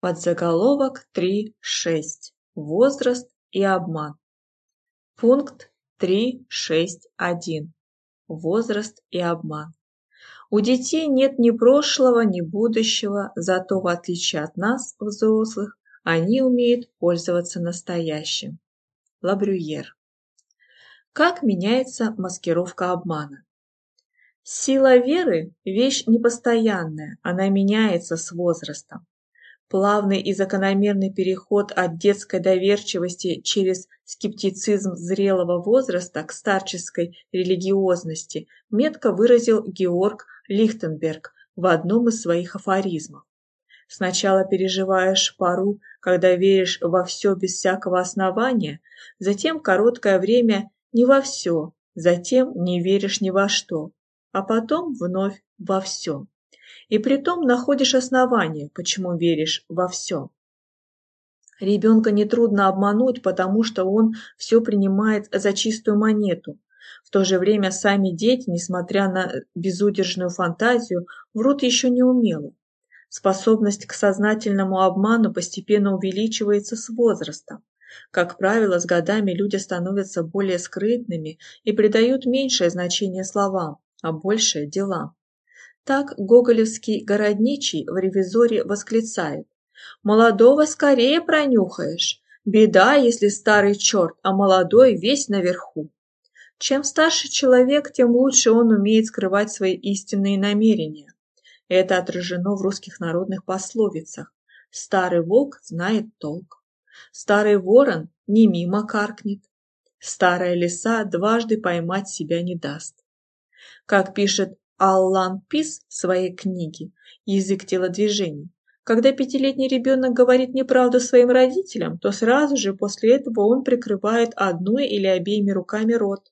Подзаголовок 3.6. Возраст и обман. Пункт 3.6.1. Возраст и обман. У детей нет ни прошлого, ни будущего, зато в отличие от нас, взрослых, они умеют пользоваться настоящим. Лабрюер. Как меняется маскировка обмана? Сила веры – вещь непостоянная, она меняется с возрастом. Плавный и закономерный переход от детской доверчивости через скептицизм зрелого возраста к старческой религиозности метко выразил Георг Лихтенберг в одном из своих афоризмов. Сначала переживаешь пару, когда веришь во все без всякого основания, затем короткое время не во все, затем не веришь ни во что, а потом вновь во все и притом находишь основание, почему веришь во все. Ребенка нетрудно обмануть, потому что он все принимает за чистую монету. В то же время сами дети, несмотря на безудержную фантазию, врут еще не умело. Способность к сознательному обману постепенно увеличивается с возрастом. Как правило, с годами люди становятся более скрытными и придают меньшее значение словам, а большее – делам. Так гоголевский городничий в ревизоре восклицает. «Молодого скорее пронюхаешь. Беда, если старый черт, а молодой весь наверху». Чем старше человек, тем лучше он умеет скрывать свои истинные намерения. Это отражено в русских народных пословицах. Старый волк знает толк. Старый ворон не мимо каркнет. Старая лиса дважды поймать себя не даст. Как пишет Аллан Пис в своей книге «Язык телодвижений». Когда пятилетний ребенок говорит неправду своим родителям, то сразу же после этого он прикрывает одной или обеими руками рот.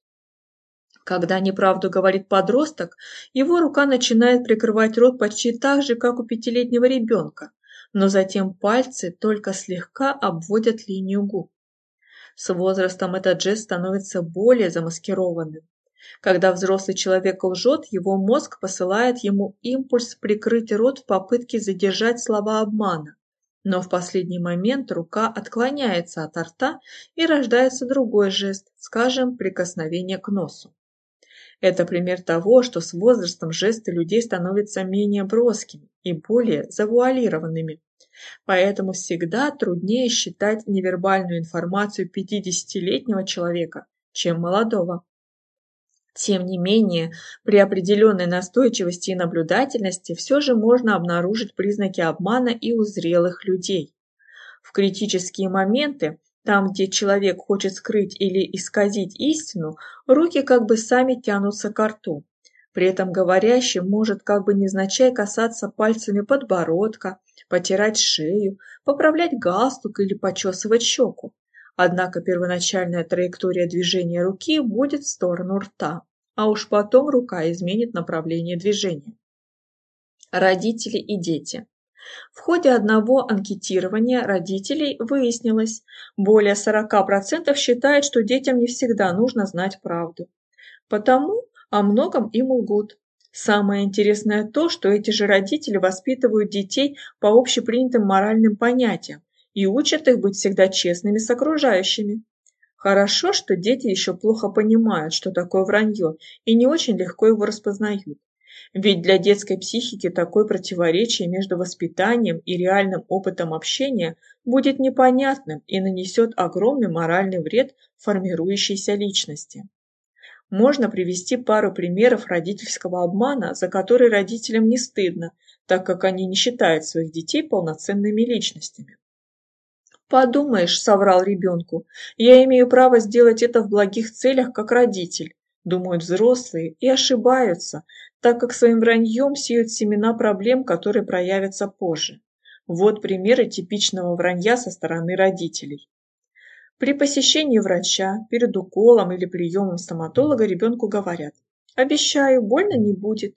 Когда неправду говорит подросток, его рука начинает прикрывать рот почти так же, как у пятилетнего ребенка, но затем пальцы только слегка обводят линию губ. С возрастом этот жест становится более замаскированным. Когда взрослый человек лжет, его мозг посылает ему импульс прикрыть рот в попытке задержать слова обмана. Но в последний момент рука отклоняется от рта и рождается другой жест, скажем, прикосновение к носу. Это пример того, что с возрастом жесты людей становятся менее броскими и более завуалированными. Поэтому всегда труднее считать невербальную информацию 50-летнего человека, чем молодого. Тем не менее, при определенной настойчивости и наблюдательности все же можно обнаружить признаки обмана и у зрелых людей. В критические моменты, там, где человек хочет скрыть или исказить истину, руки как бы сами тянутся к рту. При этом говорящий может как бы невзначай касаться пальцами подбородка, потирать шею, поправлять галстук или почесывать щеку. Однако первоначальная траектория движения руки будет в сторону рта, а уж потом рука изменит направление движения. Родители и дети. В ходе одного анкетирования родителей выяснилось, более 40% считают, что детям не всегда нужно знать правду. Потому о многом им лгут. Самое интересное то, что эти же родители воспитывают детей по общепринятым моральным понятиям, и учат их быть всегда честными с окружающими. Хорошо, что дети еще плохо понимают, что такое вранье, и не очень легко его распознают. Ведь для детской психики такое противоречие между воспитанием и реальным опытом общения будет непонятным и нанесет огромный моральный вред формирующейся личности. Можно привести пару примеров родительского обмана, за который родителям не стыдно, так как они не считают своих детей полноценными личностями. «Подумаешь», — соврал ребенку, — «я имею право сделать это в благих целях, как родитель», — думают взрослые и ошибаются, так как своим враньем сеют семена проблем, которые проявятся позже. Вот примеры типичного вранья со стороны родителей. При посещении врача, перед уколом или приемом стоматолога ребенку говорят «Обещаю, больно не будет».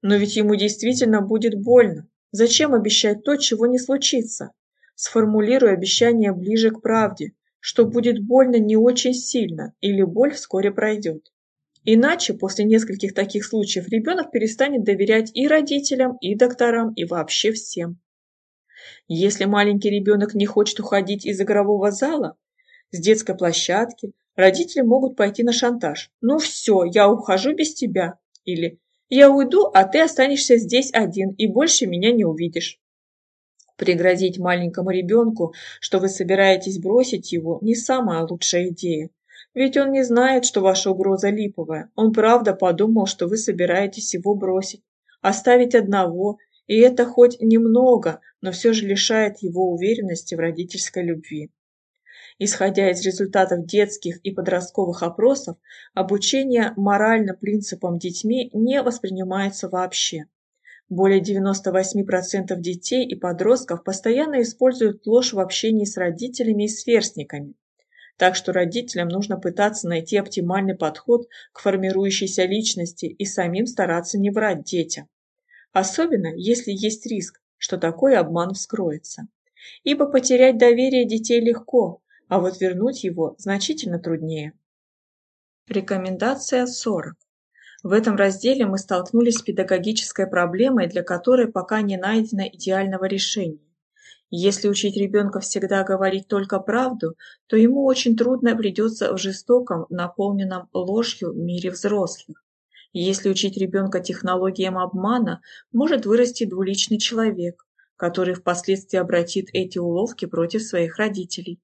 Но ведь ему действительно будет больно. Зачем обещать то, чего не случится? Сформулируй обещание ближе к правде, что будет больно не очень сильно или боль вскоре пройдет. Иначе после нескольких таких случаев ребенок перестанет доверять и родителям, и докторам, и вообще всем. Если маленький ребенок не хочет уходить из игрового зала, с детской площадки, родители могут пойти на шантаж. «Ну все, я ухожу без тебя» или «Я уйду, а ты останешься здесь один и больше меня не увидишь». Пригрозить маленькому ребенку, что вы собираетесь бросить его, не самая лучшая идея. Ведь он не знает, что ваша угроза липовая. Он правда подумал, что вы собираетесь его бросить, оставить одного, и это хоть немного, но все же лишает его уверенности в родительской любви. Исходя из результатов детских и подростковых опросов, обучение морально принципам детьми не воспринимается вообще. Более 98% детей и подростков постоянно используют ложь в общении с родителями и сверстниками. Так что родителям нужно пытаться найти оптимальный подход к формирующейся личности и самим стараться не врать детям. Особенно, если есть риск, что такой обман вскроется. Ибо потерять доверие детей легко, а вот вернуть его значительно труднее. Рекомендация 40. В этом разделе мы столкнулись с педагогической проблемой, для которой пока не найдено идеального решения. Если учить ребенка всегда говорить только правду, то ему очень трудно придется в жестоком, наполненном ложью мире взрослых. Если учить ребенка технологиям обмана, может вырасти двуличный человек, который впоследствии обратит эти уловки против своих родителей.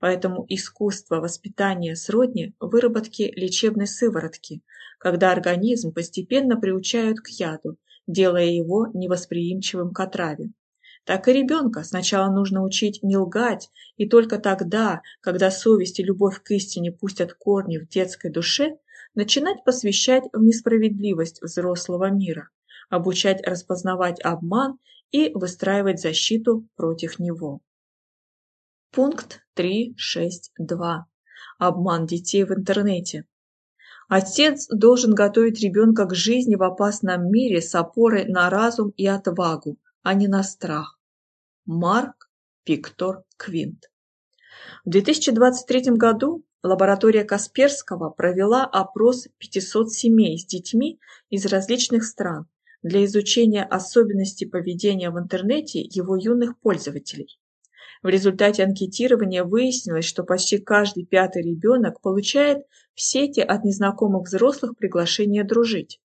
Поэтому искусство воспитания сродни выработке лечебной сыворотки, когда организм постепенно приучают к яду, делая его невосприимчивым к отраве. Так и ребенка сначала нужно учить не лгать, и только тогда, когда совесть и любовь к истине пустят корни в детской душе, начинать посвящать в несправедливость взрослого мира, обучать распознавать обман и выстраивать защиту против него. Пункт 3.6.2. Обман детей в интернете. Отец должен готовить ребенка к жизни в опасном мире с опорой на разум и отвагу, а не на страх. Марк Виктор Квинт. В 2023 году лаборатория Касперского провела опрос 500 семей с детьми из различных стран для изучения особенностей поведения в интернете его юных пользователей. В результате анкетирования выяснилось, что почти каждый пятый ребенок получает в сети от незнакомых взрослых приглашение дружить.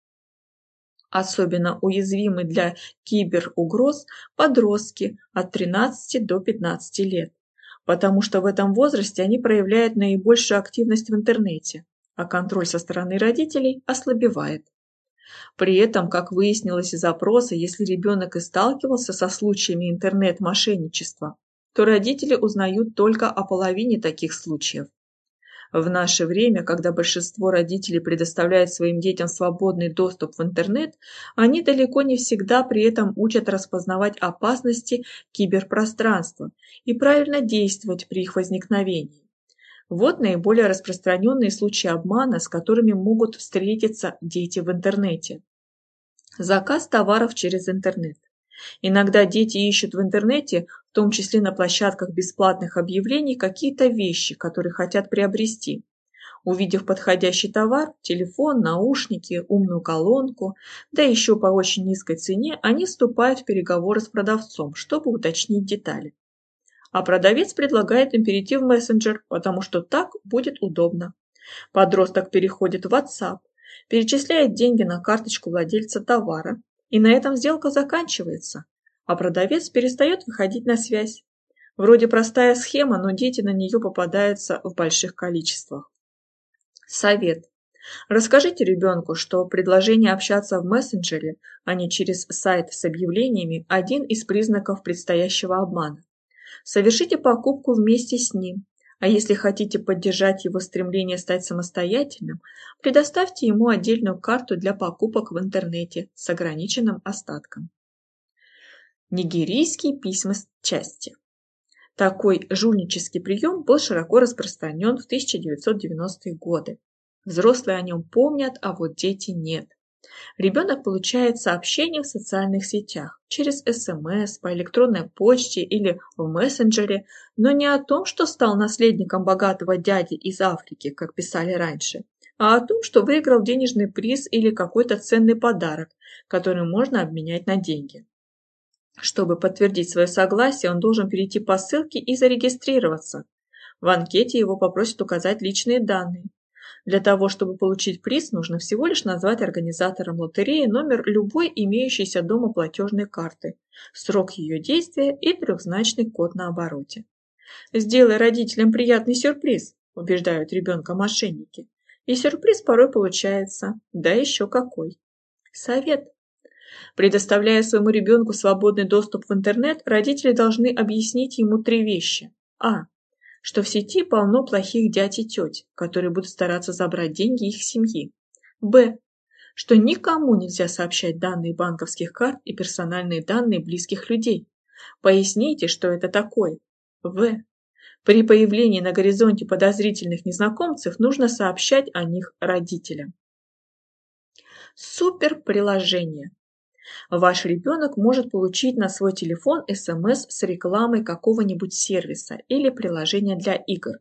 Особенно уязвимы для киберугроз подростки от 13 до 15 лет, потому что в этом возрасте они проявляют наибольшую активность в интернете, а контроль со стороны родителей ослабевает. При этом, как выяснилось из опроса, если ребенок и сталкивался со случаями интернет-мошенничества, то родители узнают только о половине таких случаев. В наше время, когда большинство родителей предоставляет своим детям свободный доступ в интернет, они далеко не всегда при этом учат распознавать опасности киберпространства и правильно действовать при их возникновении. Вот наиболее распространенные случаи обмана, с которыми могут встретиться дети в интернете. Заказ товаров через интернет. Иногда дети ищут в интернете, в том числе на площадках бесплатных объявлений, какие-то вещи, которые хотят приобрести. Увидев подходящий товар, телефон, наушники, умную колонку, да еще по очень низкой цене, они вступают в переговоры с продавцом, чтобы уточнить детали. А продавец предлагает им перейти в мессенджер, потому что так будет удобно. Подросток переходит в WhatsApp, перечисляет деньги на карточку владельца товара, и на этом сделка заканчивается, а продавец перестает выходить на связь. Вроде простая схема, но дети на нее попадаются в больших количествах. Совет. Расскажите ребенку, что предложение общаться в мессенджере, а не через сайт с объявлениями – один из признаков предстоящего обмана. Совершите покупку вместе с ним, а если хотите поддержать его стремление стать самостоятельным, предоставьте ему отдельную карту для покупок в интернете с ограниченным остатком. Нигерийские письма части. Такой жульнический прием был широко распространен в 1990-е годы. Взрослые о нем помнят, а вот дети нет. Ребенок получает сообщения в социальных сетях, через СМС, по электронной почте или в мессенджере, но не о том, что стал наследником богатого дяди из Африки, как писали раньше, а о том, что выиграл денежный приз или какой-то ценный подарок, который можно обменять на деньги. Чтобы подтвердить свое согласие, он должен перейти по ссылке и зарегистрироваться. В анкете его попросят указать личные данные. Для того, чтобы получить приз, нужно всего лишь назвать организатором лотереи номер любой имеющейся дома платежной карты, срок ее действия и трехзначный код на обороте. «Сделай родителям приятный сюрприз», – убеждают ребенка мошенники. И сюрприз порой получается, да еще какой. Совет. Предоставляя своему ребенку свободный доступ в интернет, родители должны объяснить ему три вещи. А что в сети полно плохих дядь и теть, которые будут стараться забрать деньги их семьи. Б. Что никому нельзя сообщать данные банковских карт и персональные данные близких людей. Поясните, что это такое. В. При появлении на горизонте подозрительных незнакомцев нужно сообщать о них родителям. Суперприложение. Ваш ребенок может получить на свой телефон СМС с рекламой какого-нибудь сервиса или приложения для игр.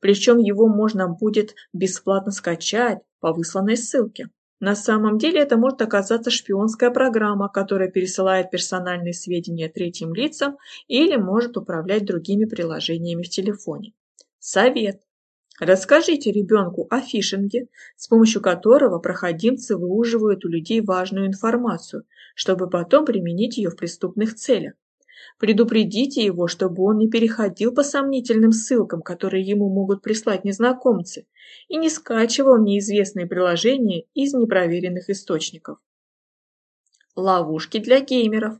Причем его можно будет бесплатно скачать по высланной ссылке. На самом деле это может оказаться шпионская программа, которая пересылает персональные сведения третьим лицам или может управлять другими приложениями в телефоне. Совет. Расскажите ребенку о фишинге, с помощью которого проходимцы выуживают у людей важную информацию, чтобы потом применить ее в преступных целях. Предупредите его, чтобы он не переходил по сомнительным ссылкам, которые ему могут прислать незнакомцы, и не скачивал неизвестные приложения из непроверенных источников. Ловушки для геймеров.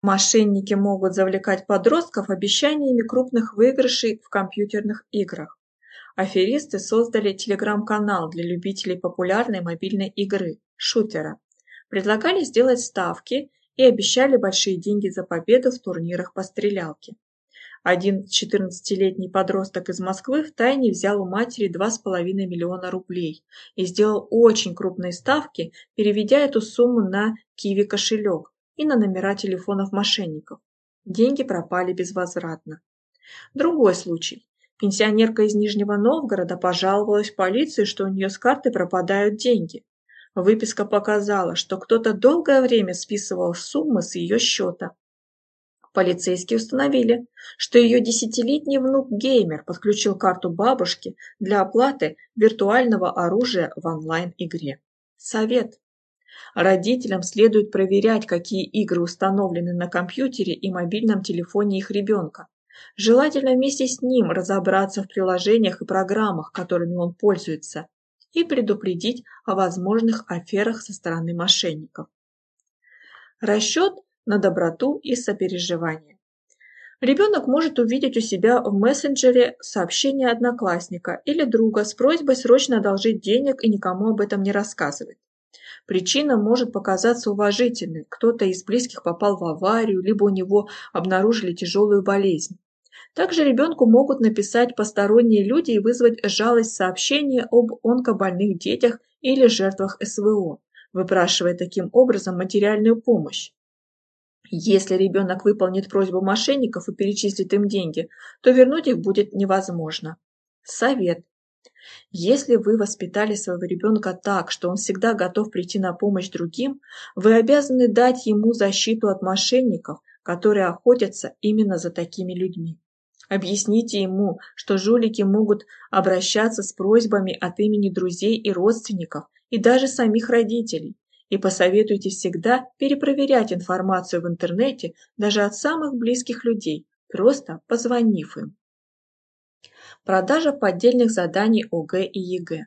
Мошенники могут завлекать подростков обещаниями крупных выигрышей в компьютерных играх. Аферисты создали телеграм-канал для любителей популярной мобильной игры – шутера, предлагали сделать ставки и обещали большие деньги за победу в турнирах по стрелялке. Один 14-летний подросток из Москвы втайне взял у матери 2,5 миллиона рублей и сделал очень крупные ставки, переведя эту сумму на киви кошелек и на номера телефонов мошенников. Деньги пропали безвозвратно. Другой случай. Пенсионерка из Нижнего Новгорода пожаловалась в полицию, что у нее с карты пропадают деньги. Выписка показала, что кто-то долгое время списывал суммы с ее счета. Полицейские установили, что ее десятилетний внук-геймер подключил карту бабушки для оплаты виртуального оружия в онлайн-игре. Совет. Родителям следует проверять, какие игры установлены на компьютере и мобильном телефоне их ребенка. Желательно вместе с ним разобраться в приложениях и программах, которыми он пользуется, и предупредить о возможных аферах со стороны мошенников. Расчет на доброту и сопереживание. Ребенок может увидеть у себя в мессенджере сообщение одноклассника или друга с просьбой срочно одолжить денег и никому об этом не рассказывать. Причина может показаться уважительной, кто-то из близких попал в аварию, либо у него обнаружили тяжелую болезнь. Также ребенку могут написать посторонние люди и вызвать жалость сообщения об онкобольных детях или жертвах СВО, выпрашивая таким образом материальную помощь. Если ребенок выполнит просьбу мошенников и перечислит им деньги, то вернуть их будет невозможно. Совет. Если вы воспитали своего ребенка так, что он всегда готов прийти на помощь другим, вы обязаны дать ему защиту от мошенников, которые охотятся именно за такими людьми. Объясните ему, что жулики могут обращаться с просьбами от имени друзей и родственников, и даже самих родителей. И посоветуйте всегда перепроверять информацию в интернете даже от самых близких людей, просто позвонив им. Продажа поддельных заданий ОГЭ и ЕГЭ.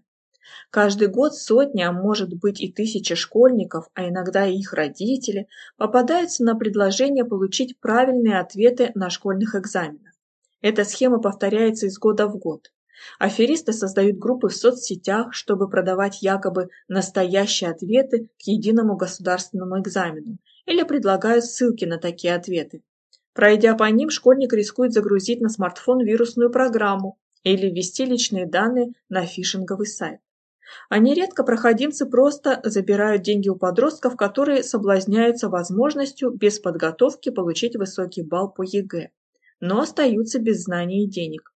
Каждый год сотни, а может быть и тысячи школьников, а иногда и их родители, попадаются на предложение получить правильные ответы на школьных экзаменах. Эта схема повторяется из года в год. Аферисты создают группы в соцсетях, чтобы продавать якобы настоящие ответы к единому государственному экзамену или предлагают ссылки на такие ответы. Пройдя по ним, школьник рискует загрузить на смартфон вирусную программу или ввести личные данные на фишинговый сайт. А нередко проходимцы просто забирают деньги у подростков, которые соблазняются возможностью без подготовки получить высокий балл по ЕГЭ но остаются без знаний и денег.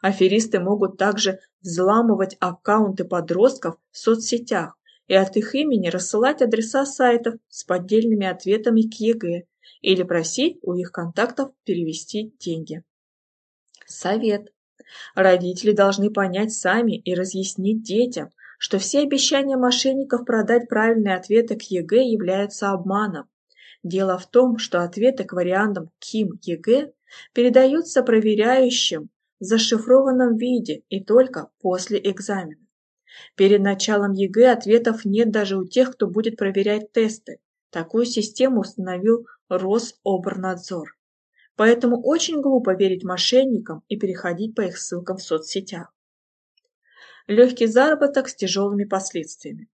Аферисты могут также взламывать аккаунты подростков в соцсетях и от их имени рассылать адреса сайтов с поддельными ответами к ЕГЭ или просить у их контактов перевести деньги. Совет. Родители должны понять сами и разъяснить детям, что все обещания мошенников продать правильные ответы к ЕГЭ являются обманом. Дело в том, что ответы к вариантам КИМ ЕГЭ передаются проверяющим в зашифрованном виде и только после экзамена. Перед началом ЕГЭ ответов нет даже у тех, кто будет проверять тесты. Такую систему установил Рособорнадзор. Поэтому очень глупо верить мошенникам и переходить по их ссылкам в соцсетях. Легкий заработок с тяжелыми последствиями.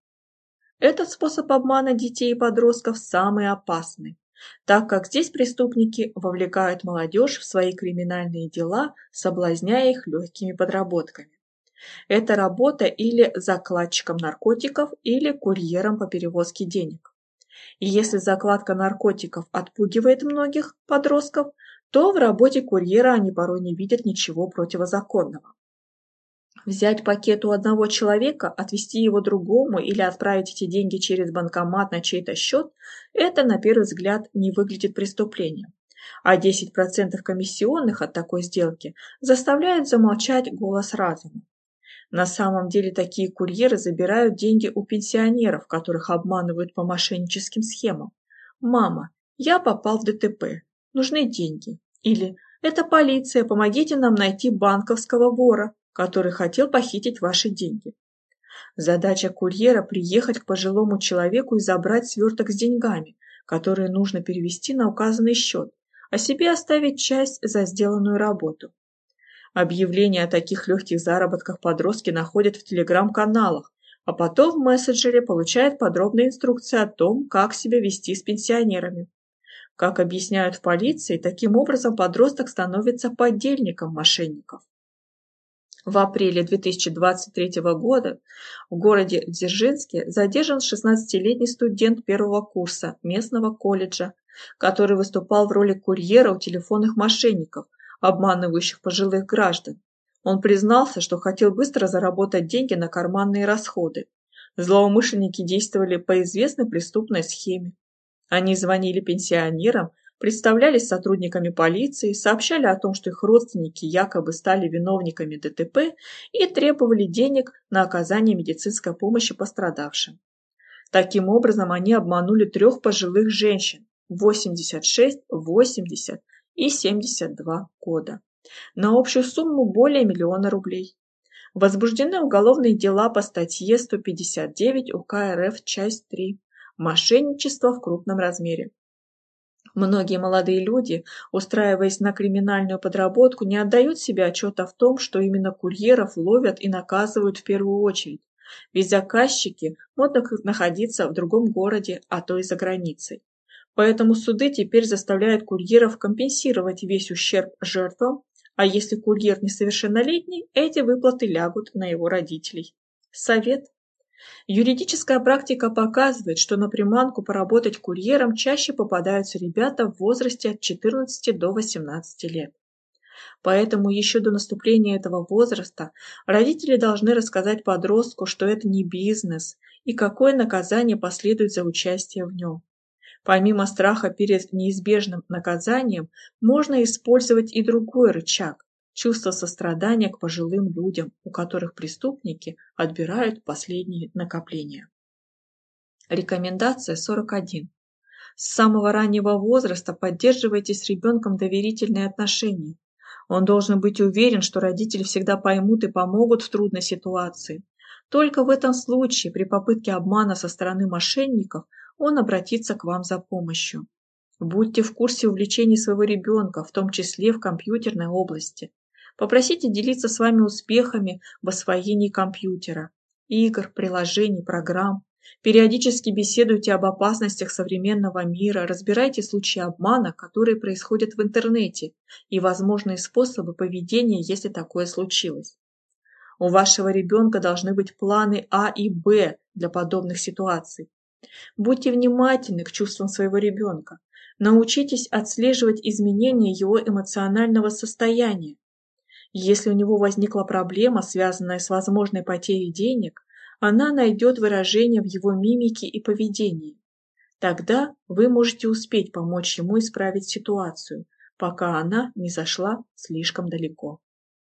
Этот способ обмана детей и подростков самый опасный, так как здесь преступники вовлекают молодежь в свои криминальные дела, соблазняя их легкими подработками. Это работа или закладчиком наркотиков, или курьером по перевозке денег. И если закладка наркотиков отпугивает многих подростков, то в работе курьера они порой не видят ничего противозаконного. Взять пакет у одного человека, отвести его другому или отправить эти деньги через банкомат на чей-то счет – это, на первый взгляд, не выглядит преступлением. А 10% комиссионных от такой сделки заставляют замолчать голос разума. На самом деле такие курьеры забирают деньги у пенсионеров, которых обманывают по мошенническим схемам. «Мама, я попал в ДТП. Нужны деньги. Или «Это полиция, помогите нам найти банковского вора, который хотел похитить ваши деньги». Задача курьера – приехать к пожилому человеку и забрать сверток с деньгами, которые нужно перевести на указанный счет, а себе оставить часть за сделанную работу. Объявления о таких легких заработках подростки находят в телеграм-каналах, а потом в мессенджере получают подробные инструкции о том, как себя вести с пенсионерами. Как объясняют в полиции, таким образом подросток становится подельником мошенников. В апреле 2023 года в городе Дзержинске задержан 16-летний студент первого курса местного колледжа, который выступал в роли курьера у телефонных мошенников, обманывающих пожилых граждан. Он признался, что хотел быстро заработать деньги на карманные расходы. Злоумышленники действовали по известной преступной схеме. Они звонили пенсионерам, представлялись сотрудниками полиции, сообщали о том, что их родственники якобы стали виновниками ДТП и требовали денег на оказание медицинской помощи пострадавшим. Таким образом, они обманули трех пожилых женщин – 86, 80 и 72 года на общую сумму более миллиона рублей. Возбуждены уголовные дела по статье 159 УК РФ, часть 3 мошенничество в крупном размере. Многие молодые люди, устраиваясь на криминальную подработку, не отдают себе отчета в том, что именно курьеров ловят и наказывают в первую очередь, ведь заказчики могут находиться в другом городе, а то и за границей. Поэтому суды теперь заставляют курьеров компенсировать весь ущерб жертвам, а если курьер несовершеннолетний, эти выплаты лягут на его родителей. Совет Юридическая практика показывает, что на приманку поработать курьером чаще попадаются ребята в возрасте от 14 до 18 лет. Поэтому еще до наступления этого возраста родители должны рассказать подростку, что это не бизнес и какое наказание последует за участие в нем. Помимо страха перед неизбежным наказанием, можно использовать и другой рычаг чувство сострадания к пожилым людям, у которых преступники отбирают последние накопления. Рекомендация 41. С самого раннего возраста поддерживайте с ребенком доверительные отношения. Он должен быть уверен, что родители всегда поймут и помогут в трудной ситуации. Только в этом случае, при попытке обмана со стороны мошенников, он обратится к вам за помощью. Будьте в курсе увлечений своего ребенка, в том числе в компьютерной области. Попросите делиться с вами успехами в освоении компьютера, игр, приложений, программ. Периодически беседуйте об опасностях современного мира, разбирайте случаи обмана, которые происходят в интернете, и возможные способы поведения, если такое случилось. У вашего ребенка должны быть планы А и Б для подобных ситуаций. Будьте внимательны к чувствам своего ребенка. Научитесь отслеживать изменения его эмоционального состояния. Если у него возникла проблема, связанная с возможной потерей денег, она найдет выражение в его мимике и поведении. Тогда вы можете успеть помочь ему исправить ситуацию, пока она не зашла слишком далеко.